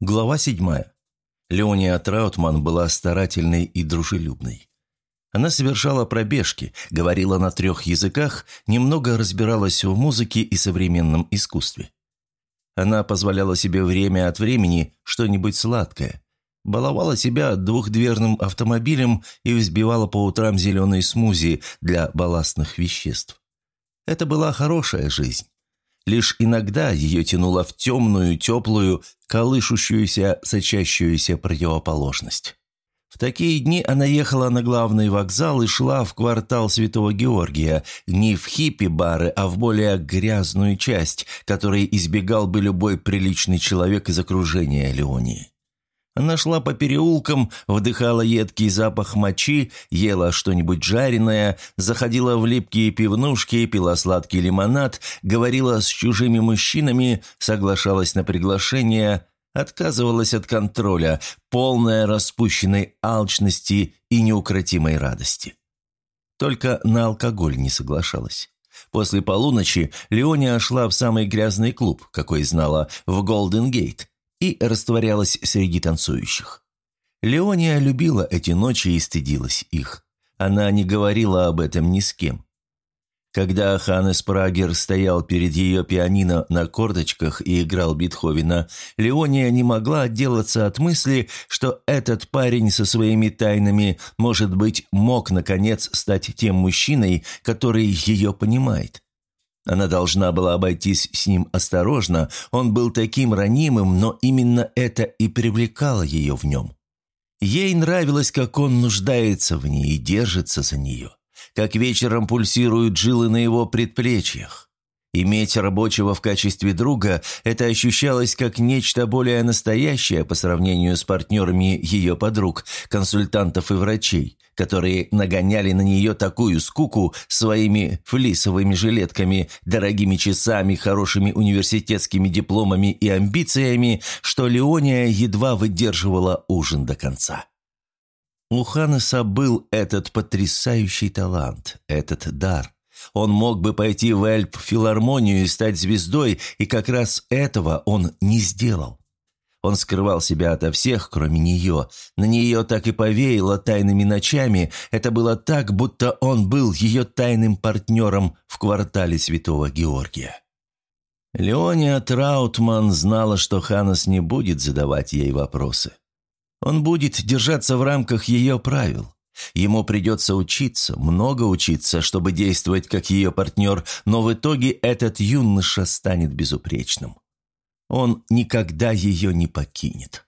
Глава седьмая. Леония Траутман была старательной и дружелюбной. Она совершала пробежки, говорила на трех языках, немного разбиралась в музыке и современном искусстве. Она позволяла себе время от времени что-нибудь сладкое, баловала себя двухдверным автомобилем и взбивала по утрам зеленые смузи для балластных веществ. Это была хорошая жизнь. Лишь иногда ее тянуло в темную, теплую, колышущуюся, сочащуюся противоположность. В такие дни она ехала на главный вокзал и шла в квартал Святого Георгия, не в хиппи-бары, а в более грязную часть, которой избегал бы любой приличный человек из окружения Леонии. Она шла по переулкам, вдыхала едкий запах мочи, ела что-нибудь жареное, заходила в липкие пивнушки, пила сладкий лимонад, говорила с чужими мужчинами, соглашалась на приглашения, отказывалась от контроля, полная распущенной алчности и неукротимой радости. Только на алкоголь не соглашалась. После полуночи Леония шла в самый грязный клуб, какой знала, в Голден Гейт, и растворялась среди танцующих. Леония любила эти ночи и стыдилась их. Она не говорила об этом ни с кем. Когда Ханнес Прагер стоял перед ее пианино на корточках и играл Бетховена, Леония не могла отделаться от мысли, что этот парень со своими тайнами, может быть, мог, наконец, стать тем мужчиной, который ее понимает. Она должна была обойтись с ним осторожно, он был таким ранимым, но именно это и привлекало ее в нем. Ей нравилось, как он нуждается в ней и держится за нее, как вечером пульсируют жилы на его предплечьях. Иметь рабочего в качестве друга – это ощущалось как нечто более настоящее по сравнению с партнерами ее подруг, консультантов и врачей, которые нагоняли на нее такую скуку своими флисовыми жилетками, дорогими часами, хорошими университетскими дипломами и амбициями, что Леония едва выдерживала ужин до конца. У Ханнеса был этот потрясающий талант, этот дар – он мог бы пойти в Эльп-филармонию и стать звездой, и как раз этого он не сделал. Он скрывал себя ото всех, кроме нее. На нее так и повеяло тайными ночами. Это было так, будто он был ее тайным партнером в квартале Святого Георгия. Леония Траутман знала, что Ханас не будет задавать ей вопросы. Он будет держаться в рамках ее правил. Ему придется учиться, много учиться, чтобы действовать как ее партнер, но в итоге этот юноша станет безупречным. Он никогда ее не покинет.